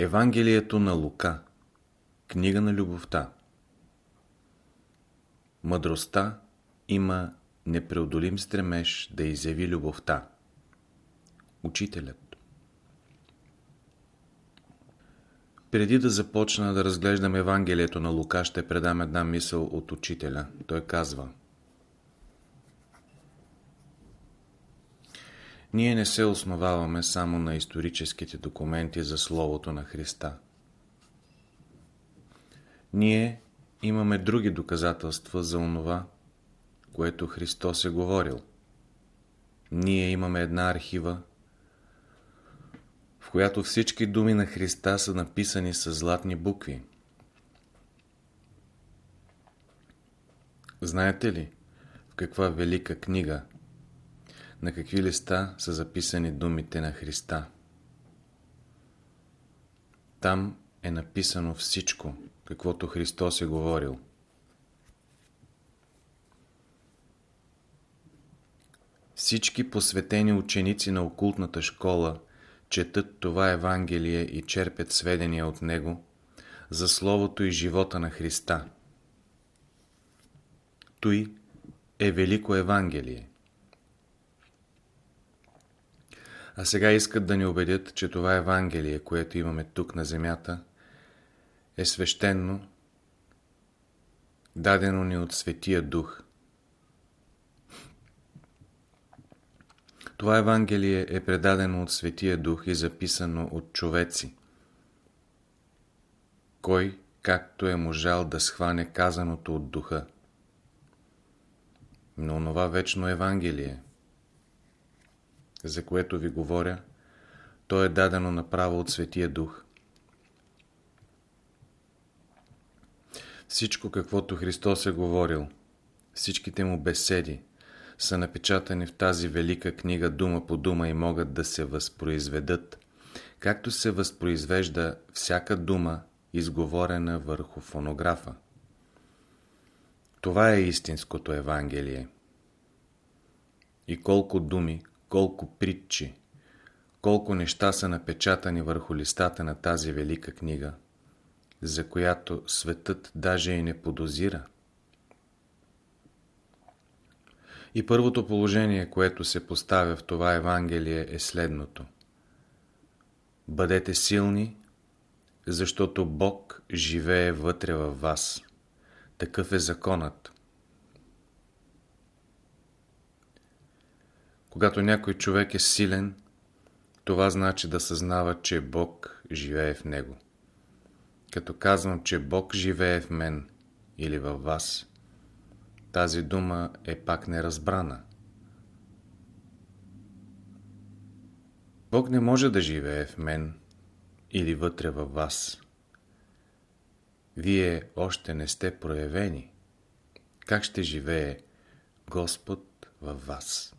Евангелието на Лука Книга на любовта Мъдростта има непреодолим стремеж да изяви любовта. Учителят Преди да започна да разглеждам Евангелието на Лука, ще предам една мисъл от учителя. Той казва Ние не се основаваме само на историческите документи за Словото на Христа. Ние имаме други доказателства за онова, което Христос е говорил. Ние имаме една архива, в която всички думи на Христа са написани с златни букви. Знаете ли в каква велика книга, на какви листа са записани думите на Христа? Там е написано всичко, каквото Христос е говорил. Всички посветени ученици на окултната школа четат това Евангелие и черпят сведения от него за Словото и живота на Христа. Той е Велико Евангелие. А сега искат да ни убедят, че това Евангелие, което имаме тук на земята, е свещено, дадено ни от Светия Дух. Това Евангелие е предадено от Светия Дух и записано от човеци. Кой, както е можал да схване казаното от Духа. Но онова вечно Евангелие, за което ви говоря, то е дадено направо от Светия Дух. Всичко, каквото Христос е говорил, всичките му беседи, са напечатани в тази велика книга дума по дума и могат да се възпроизведат, както се възпроизвежда всяка дума, изговорена върху фонографа. Това е истинското Евангелие. И колко думи, колко притчи, колко неща са напечатани върху листата на тази велика книга, за която светът даже и не подозира. И първото положение, което се поставя в това Евангелие е следното. Бъдете силни, защото Бог живее вътре във вас. Такъв е законът. Когато някой човек е силен, това значи да съзнава, че Бог живее в него. Като казвам, че Бог живее в мен или във вас, тази дума е пак неразбрана. Бог не може да живее в мен или вътре във вас. Вие още не сте проявени. Как ще живее Господ във вас?